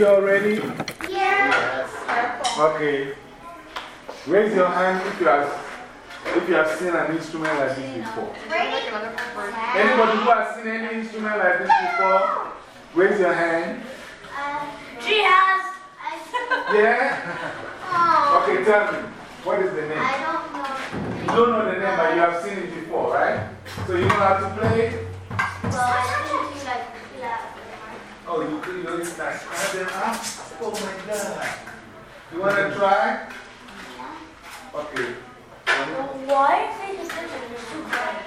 Are you all ready? Yes. Okay. Raise your hand if you have, if you have seen an instrument like this before. Anybody who has seen any instrument like this before, raise your hand. She has. Yeah? Oh. Okay, tell me. What is the name? I don't know. You don't know the name, but you have seen it before, right? So you know how to play it? Well, I think you like, yeah. Oh, you you know it's like them up? Oh my god. You want to try? Okay. Why is it such a too bright?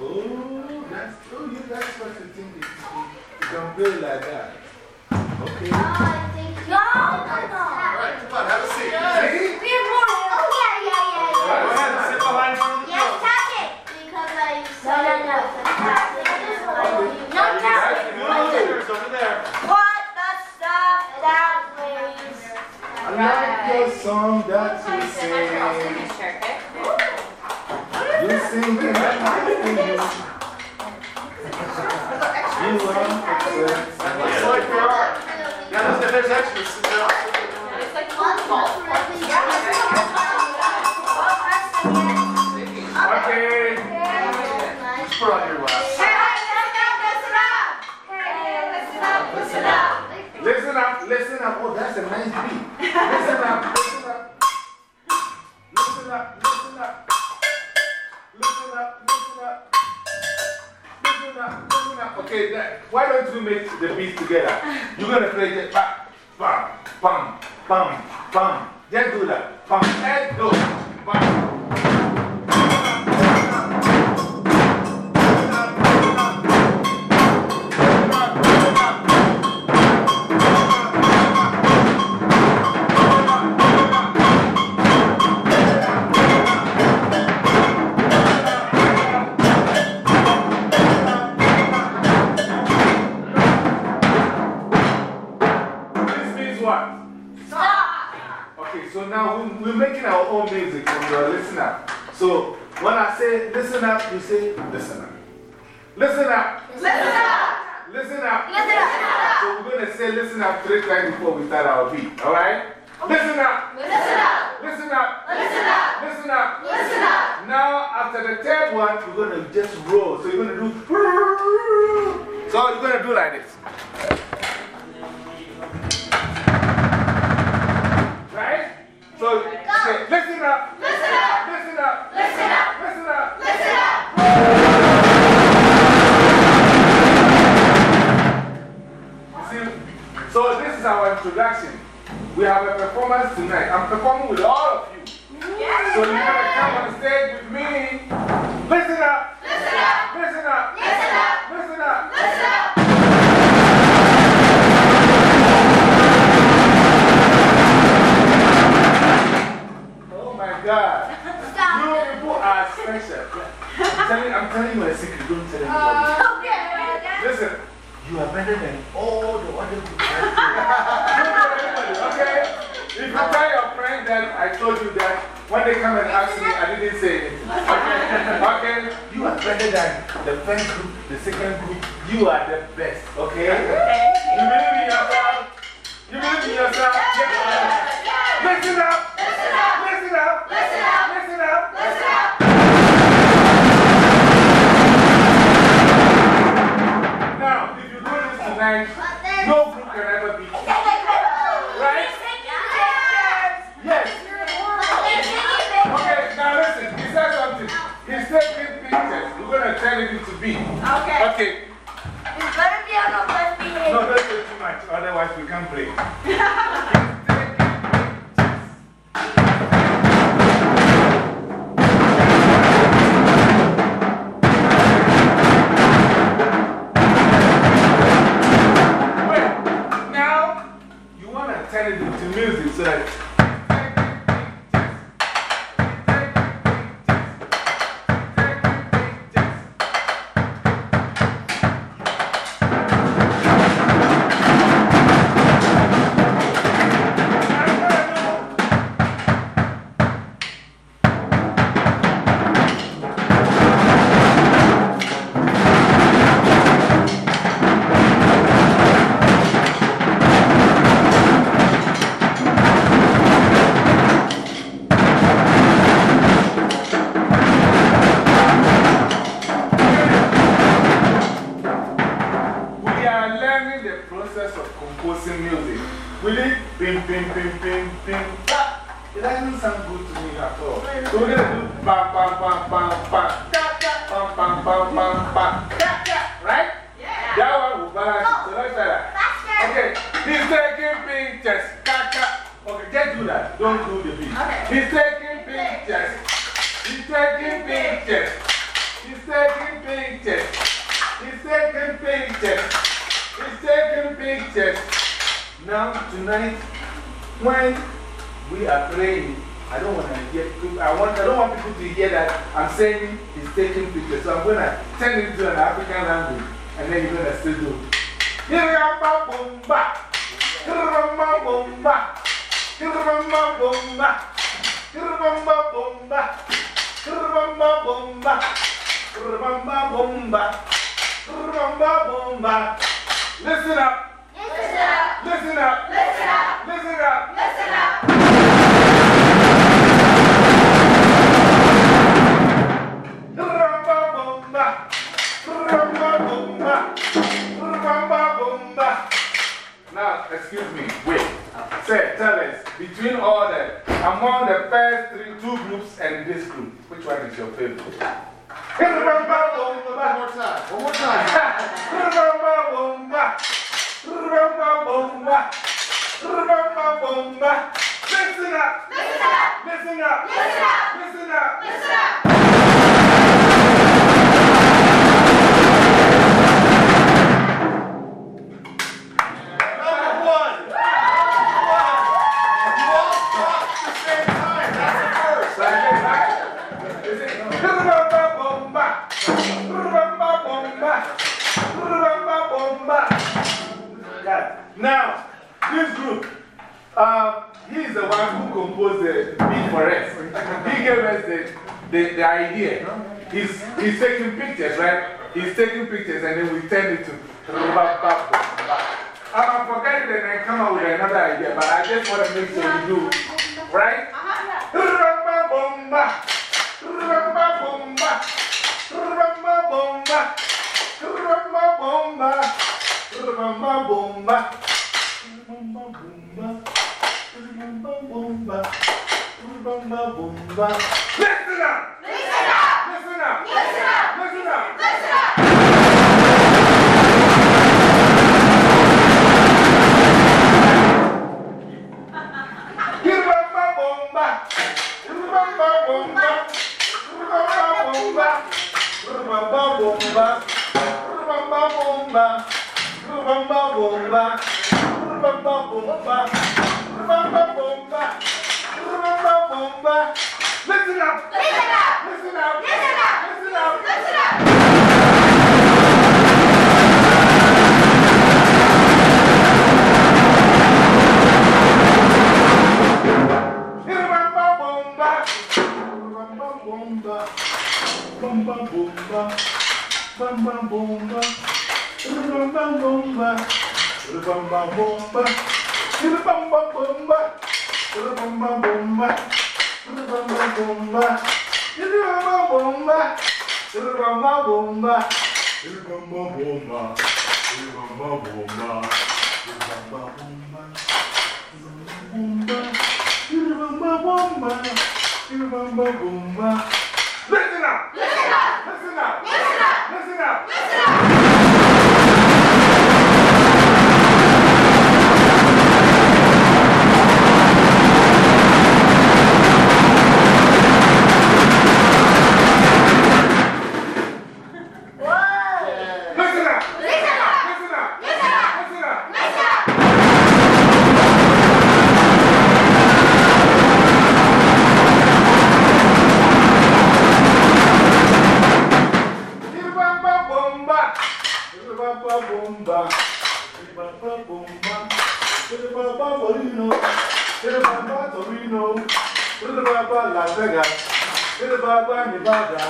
Oh, that's, oh, you guys what you think it, you can play like that. Okay. Oh, I think. No, no, no. Alright, come on, have a seat. Listen up. Listen up. Listen up. Listen up. So we're going to say listen up three times before we start our beat. All right? Listen up. Listen up. Listen up. Listen up. Listen up. Listen up. Now, after the third one, we're going to just roll. So you're going to do. So you're going to do like this. Right? So, say. Listen up. Is our introduction. We have a performance tonight. I'm performing with all of you. So, you're going to come on stage with me. Listen up. Listen up. Listen up. Listen up. Listen up. Listen up. Oh my God. You people are special. I'm telling, I'm telling you a secret. Don't tell anybody. Listen, you are better than Yeah. bam, bam, bam, bam, bam, right? Yeah. That one will balance it. So. Okay. He's taking pictures. Okay, just do that. Don't do the beat. Okay. He's taking pictures. He's taking pictures. He's taking pictures. He's taking pictures. He's taking pictures. Now, tonight, when we are playing, I don't want I, want, I don't want people to hear that I'm saying he's taking pictures. So I'm going to turn it into an African language and then you're going to still do. Listen up. Listen up. Listen up. Listen up. Listen up. Listen up. Now, excuse me, wait. Say, tell us, between all the, among the first three, two groups and this group, which one is your favorite? One more time. One more time. Listen up. Listen up. Listen up. Listen up. Listen up. Listen up. Now, this group, uh, he's the one who composed the beat for us. He gave us the, the, the idea. He's, he's taking pictures, right? He's taking pictures and then we turn it to bomba. I'm forgetting and then come up with another idea, but I just want to make sure you do, right? Rumba bomba. Rumba bomba. Rumba bomba. Rumba bomba. Rumba bomba. Rumba bomba. Rumba bomba. Rumba bomba. Listen up! Listen up. Listen up! Listen up. Listen up! Listen up. Rumba bomba bomba, bomba bomba, bomba bomba, bomba bomba. Listen up! Listen up! Listen up! Listen up! Listen up! Listen up! Bomba, bomba, bomba, bomba, bomba. Bomba. Rumba. Listen up! Listen up. Listen up! Listen up. Listen up! Listen up. Ìdìbàgbà Torino, ìdìbàgbà Las Vegas, ìdìbàgbà Nevada,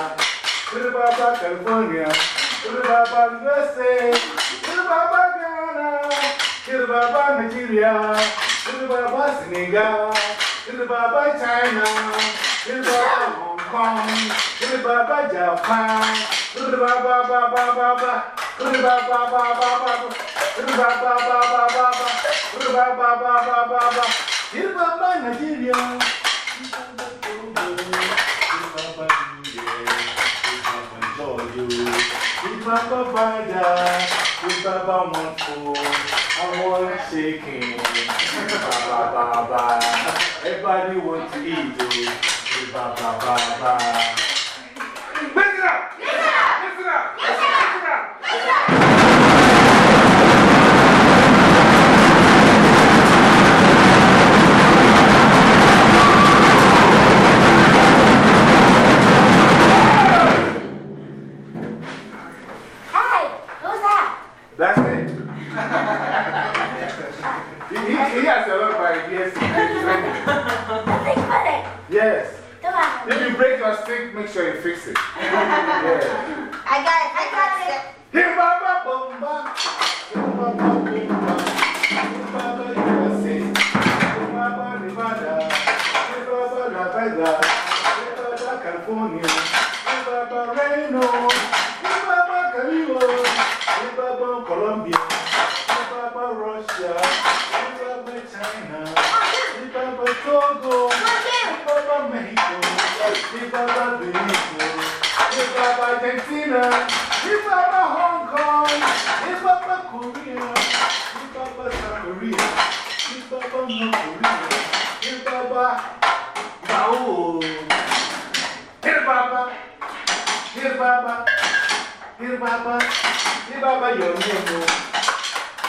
ìdìbàgbà California, ìdìbàgbà USA, ìdìbàgbà Ghana, ìdìbàgbà Nigeria, ìdìbàgbà Senegal, ìdìbàgbà China, ìdìbàgbà Hong Kong, ìdìbàgbà Japan, ìdìbàgbà Baba Baba, ìdìbàgbà Baba Baba. Iribamba Everybody wants to eat. Ba, ba, ba, ba. Listen up! Listen up! Listen up! Listen up! Listen up! Yes. If you break your stick, make sure you fix it. yeah. I got it. I got it. Hey, Baba, boom, ba. Hey, ba. Argentina. Hey, Baba, Hong Kong. Hey, Baba, Korea. Hey, Baba, South Korea. Hey, Baba, North Korea. Hey, Baba, Lao. Hey, Baba. Hey, Baba. Hey, Baba. Hey, Baba, your name.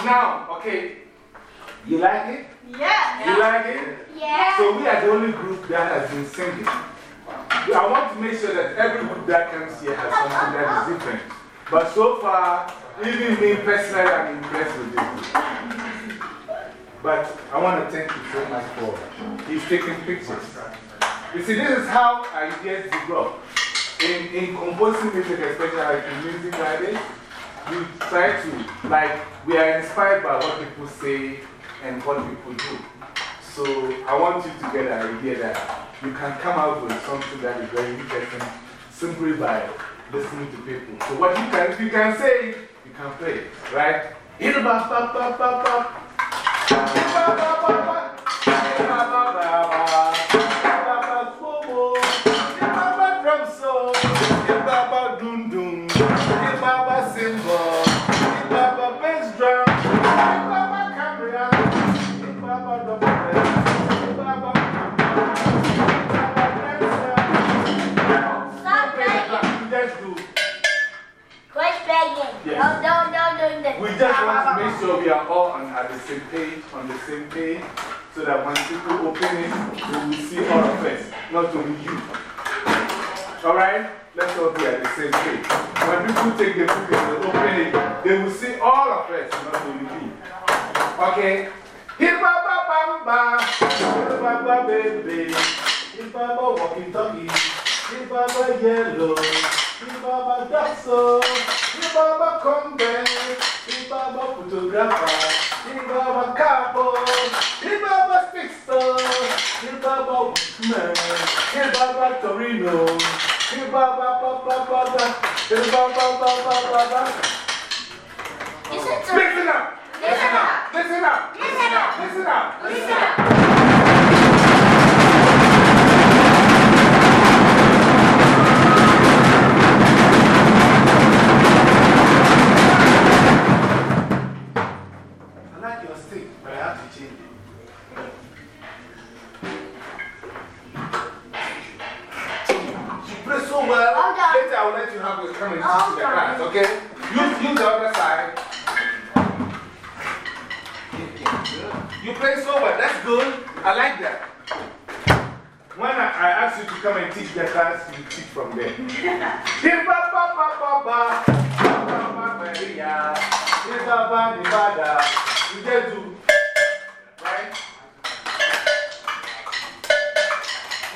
Now, okay. You like it? Yeah. You like it? Yeah. So we are the only group that has been singing. I want to make sure that every group that comes here has something that is different. But so far, even me personally, I'm impressed with this. group. But I want to thank you so much for he's taking pictures. You see, this is how ideas develop. In, in composing music, especially like in music nowadays, we try to, like, we are inspired by what people say and what people do. So I want you to get an idea that you can come out with something that is very interesting simply by listening to people. So what you can, you can say you can play right? Hit ba ba ba ba ba. We just want to make sure we are all on at the same page, on the same page, so that when people open it, they will see all of us, not only you. All right? Let's all be at the same page. When people take the book and they open it, they will see all of us, not only me. Okay? Hip ba ba photographer, hip ba ba capo, hip ba ba fixer, hip ba ba woman, hip ba ba Torino, hip ba ba ba ba ba ba, hip ba ba ba ba ba ba. Listen to Listen up! Listen up. Listen up! Listen up. Listen up! Listen up. I will let you have it come and teach the class, okay? Use, use the other side. You play so well. That's good. I like that. When I, I ask you to come and teach the class, you teach from there. You just do. Right?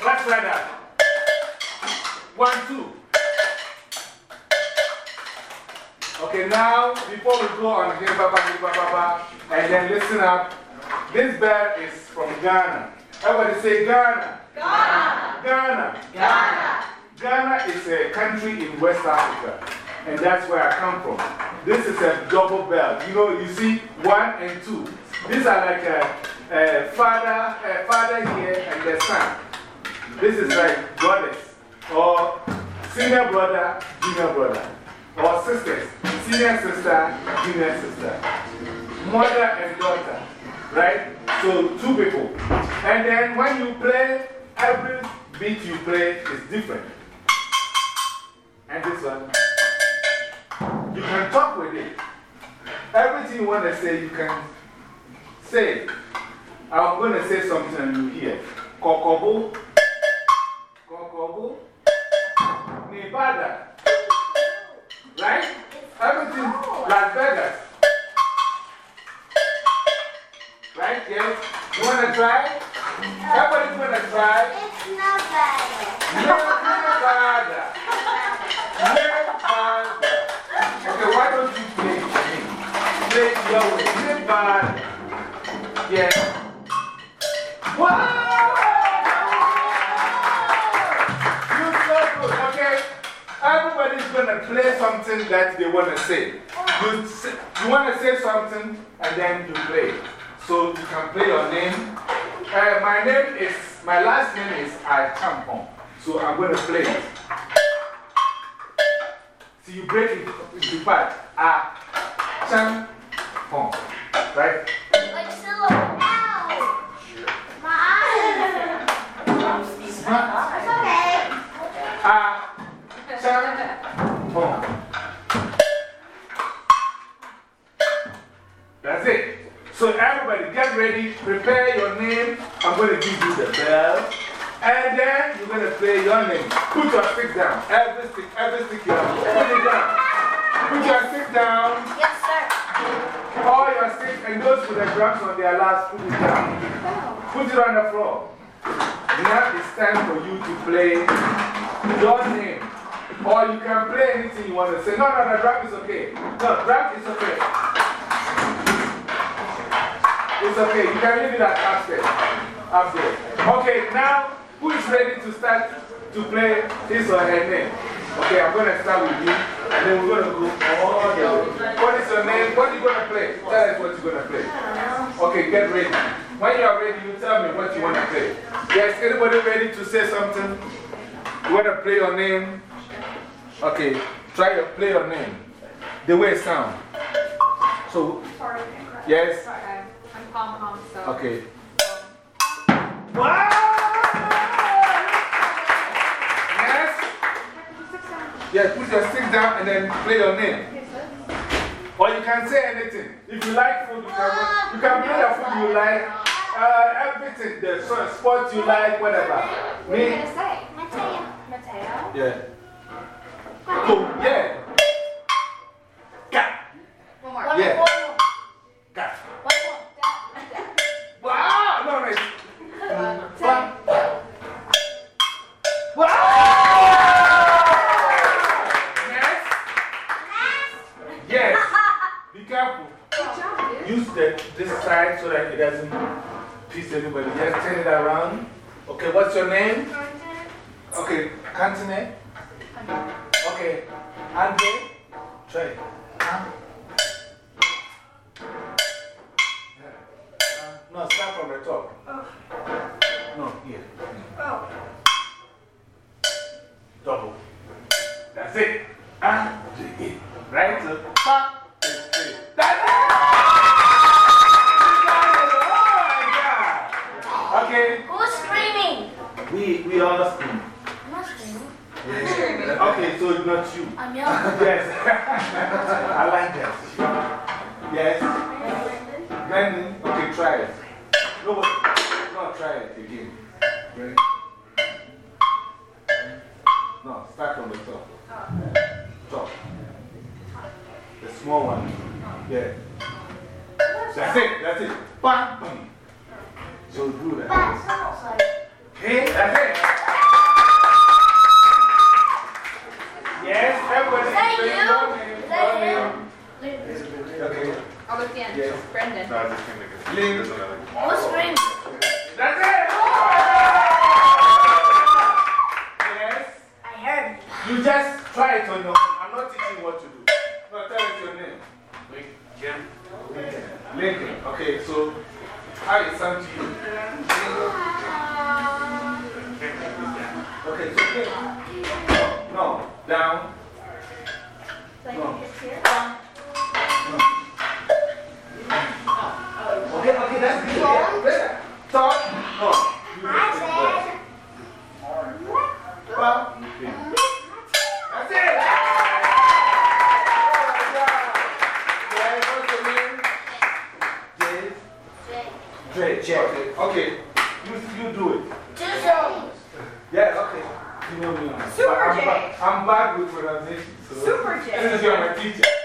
Let's try that. One, two. Okay, now, before we go on here, ba, ba, ba, ba, ba, ba, and then listen up. This bird is from Ghana. Everybody say Ghana. Ghana. Ghana. Ghana. Ghana is a country in West Africa. and that's where I come from. This is a double bell. You know, you see one and two. These are like a, a father, a father here and the son. This is like brothers or senior brother, junior brother, or sisters, senior sister, junior sister, mother and daughter, right? So two people. And then when you play, every beat you play is different. And this one, you can talk with it. Everything you want to say, you can say. I'm going to say something and you hear. Kokobo, Kokobo, going to play something that they want to say. You, you want to say something and then you play. So you can play your name. Uh, my name is, my last name is Achampong. So I'm going to play it. So you break it into parts. Achampong. Right? Like Silo. Ow! My eye. It's okay. Achampong. Ready, prepare your name. I'm going to give you the bell. And then you're going to play your name. Put your stick down. Every stick, every stick you have. Put it down. Put your stick down. Yes, sir. All your sticks and those with the drums on their laps, put it down. Oh. Put it on the floor. Now it's time for you to play your name. Or you can play anything you want to say. No, no, no, drum is okay. No, drum is okay. It's okay. You can leave it at upstairs. Up there. Okay, now who is ready to start to play his or her name? Okay, I'm going to start with you. And then we're going to go all the way. What is your name? What are you going to play? Tell us what you're going to play. Okay, get ready. When you are ready, you tell me what you want to play. Yes, anybody ready to say something? You want to play your name? Okay, try to play your name. The way it sounds. So, yes? Sorry, I'm pom pom, so. Okay. Wow! Yes? Yeah, put your stick down and then play your name. Or you can say anything. If you like food, you can, you can play the food you like. Uh, everything, the sort of sport you like, whatever. What are you Me? going to say? Mateo. Mateo? Yeah. Oh, yeah. And it. Right? So, pa, it's it. That's it! Oh my God! Okay, Who's screaming? we, we all scream. I'm not screaming. Okay, so it's not you. I'm yelling. Yes. I like that. Yes. Brandon, okay, try it. No, but, no, try it again. Ready? No, start from the top. Top. The small one. Yeah. That's it, that's it. Bang, bang. So do that. That sounds like. Okay, that's it. Yes, everybody Is that you? your Is that you? Okay. Oh, I'll look in. Yes. Brendan. No, I just can't make it. Link. There's Try it on your own. I'm not teaching what to do. No, tell us your name. Lincoln. Lincoln. Okay, so how is sound to you? Okay, so Lincoln. No, down. I'm bad with pronunciation. So Super J. This is your teacher.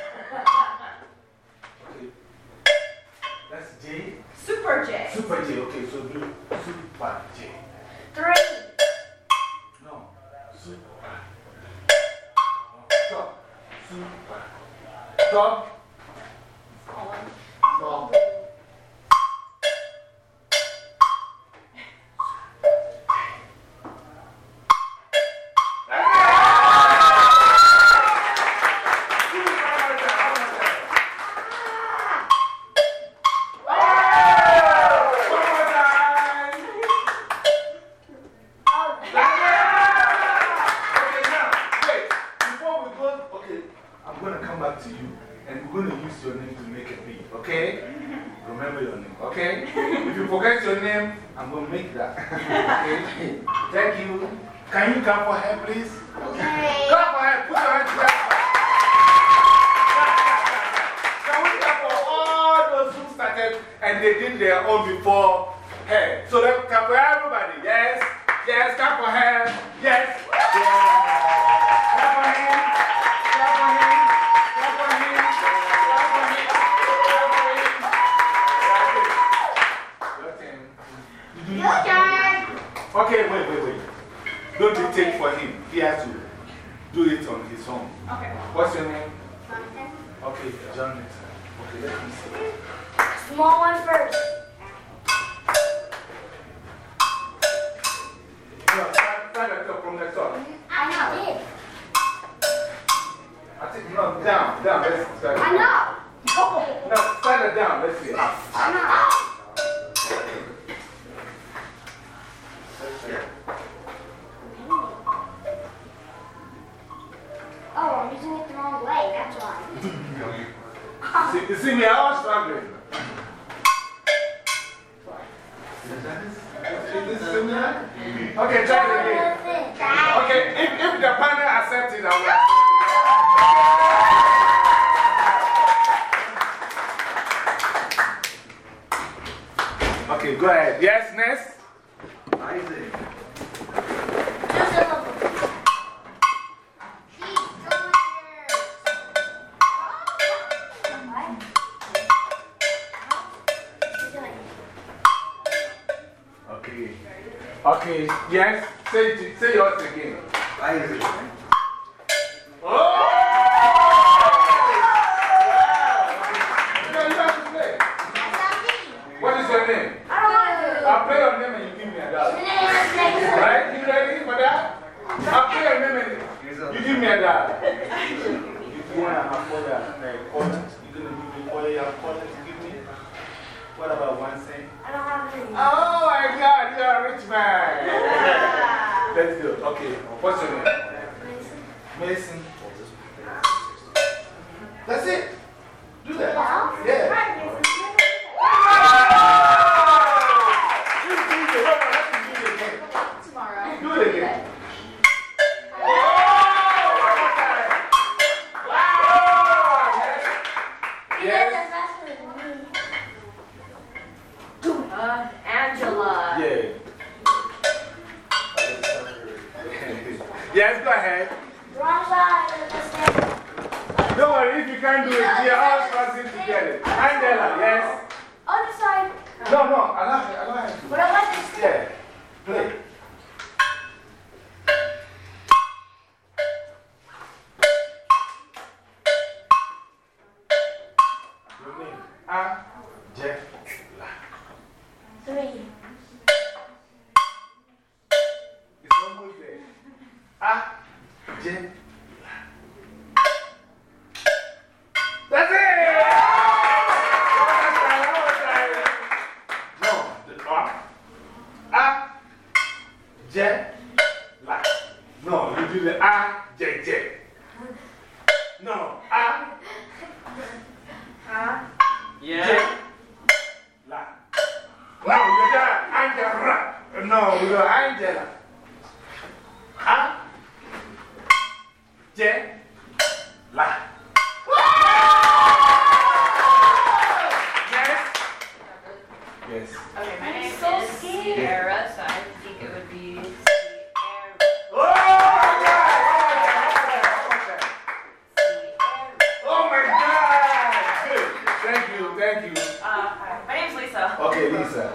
Thank you, thank. Uh, hi. My name's Lisa. Okay, Lisa.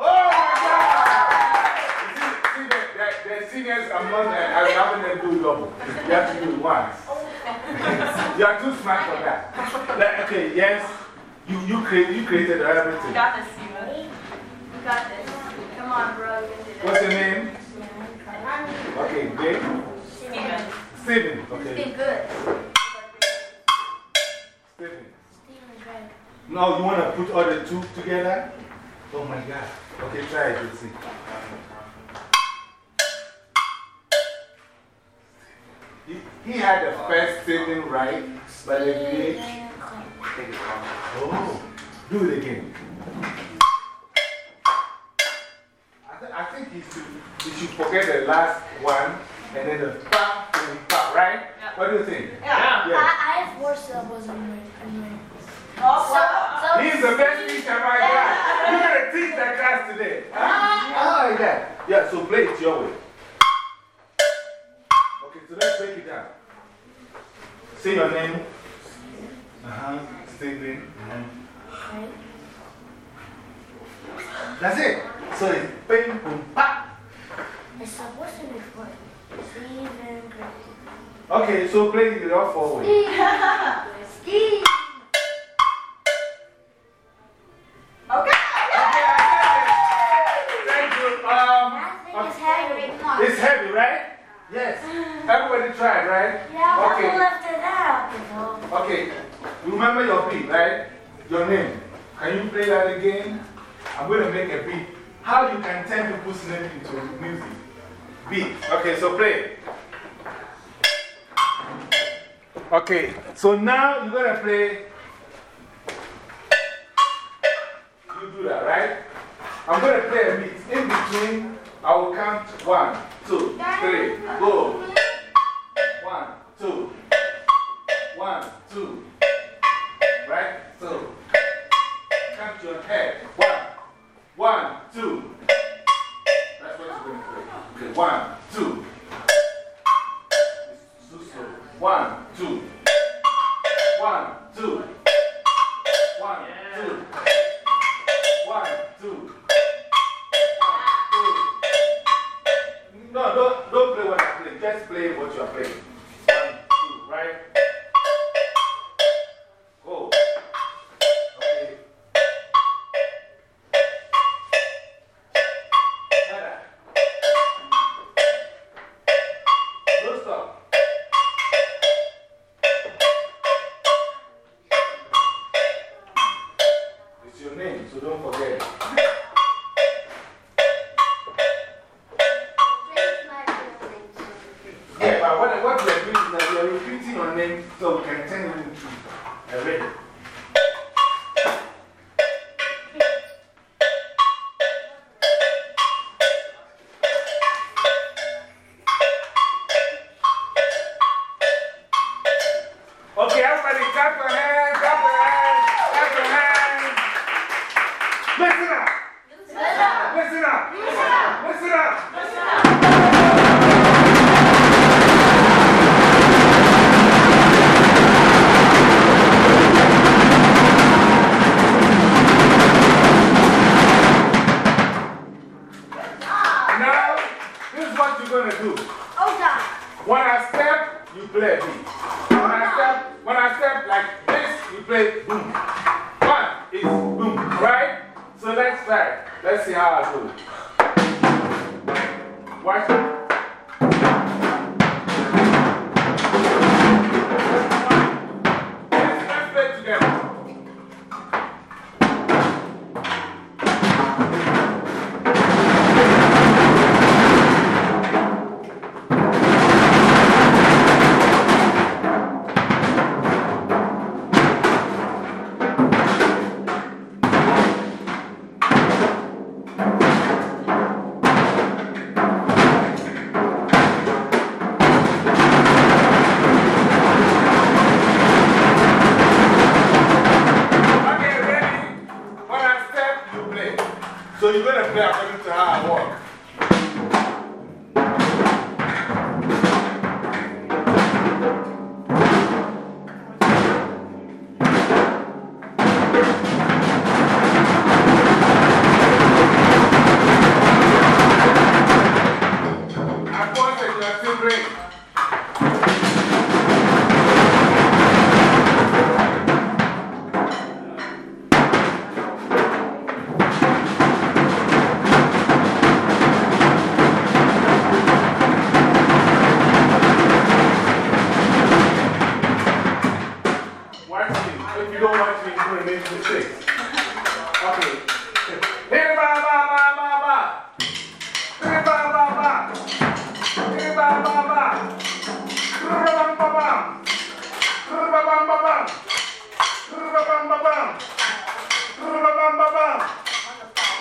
Oh my God! You See, see the, the, the seniors, I'm not, I'm having them do double. You have to do it once. you are too smart for that. Like, okay, yes, you, you, create, you created everything. You got this, Steven. You got this. Come on, bro. You can do this. What's your name? Okay, Jake. Steven. Steven. It's Okay. been good. Right. Now you want to put all the two together? Oh my God. Okay, try it. Let's see. He, he had the first statement right, but the Greek. Oh, do it again. I, th I think he should, he should forget the last one and then the pa, and pa, right? Yeah. What do you think? Yeah. Yeah. I, I have four syllables in my, in my. Oh, He's the best teacher my class. You're going to teach that class today. Huh? I like that. Yeah, so play it your way. Okay, so let's break it down. Say your name. Uh huh. Stephen. Uh -huh. That's it. So it's bing, boom, pop. it's supposed to be four. Steven. Okay, so play it all forward. Steve. Okay. People's into music. Beat. Okay, so play. Okay, so now you're going to play. You do that, right? I'm going to play a beat. In between, I will count one, two, three, go. One, two. One, two. Right? So, count your head. One, play.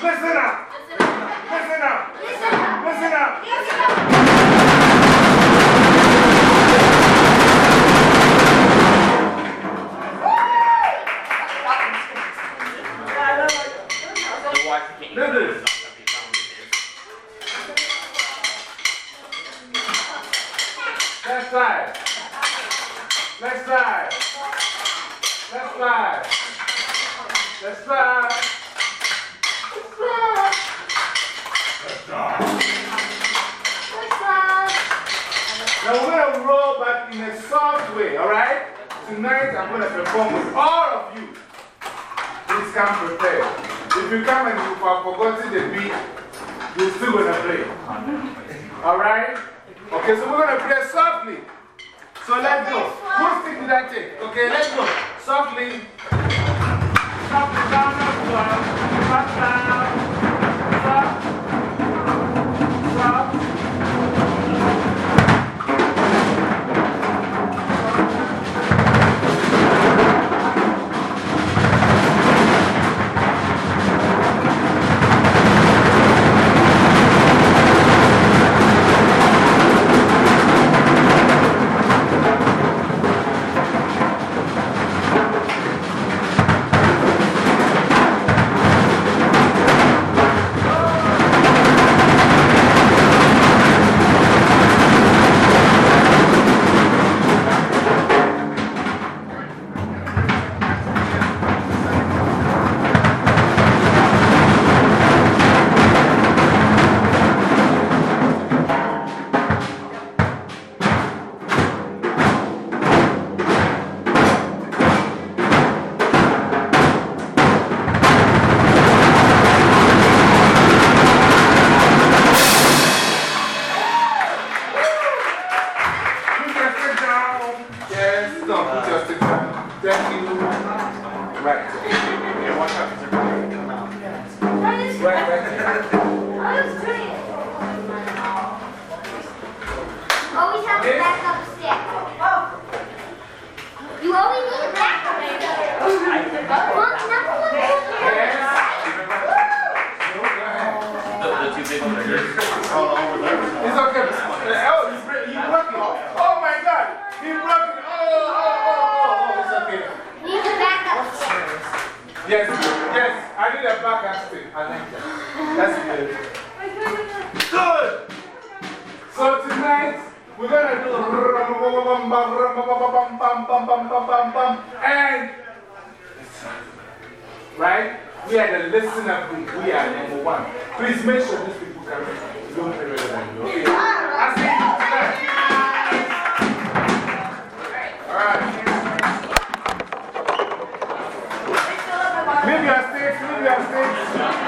Listen up. Listen up. Listen up. Listen up. Listen up. Alright? Okay, so we're going to play softly. So let's go. Who stick to that thing? Okay, let's go. Softly. Softly down, down, down. Right. Yeah, watch out. Right, right. Always have a backup stick. Oh! You always need a backup stick. Well, number one. Yes, yes, I need a black accent. I like that. That's good. Good! So tonight, we're gonna do and right? We are the listener group. We are number one. Please make sure these people can listen. Don't be better. Okay? I see you tonight. All right. traffic.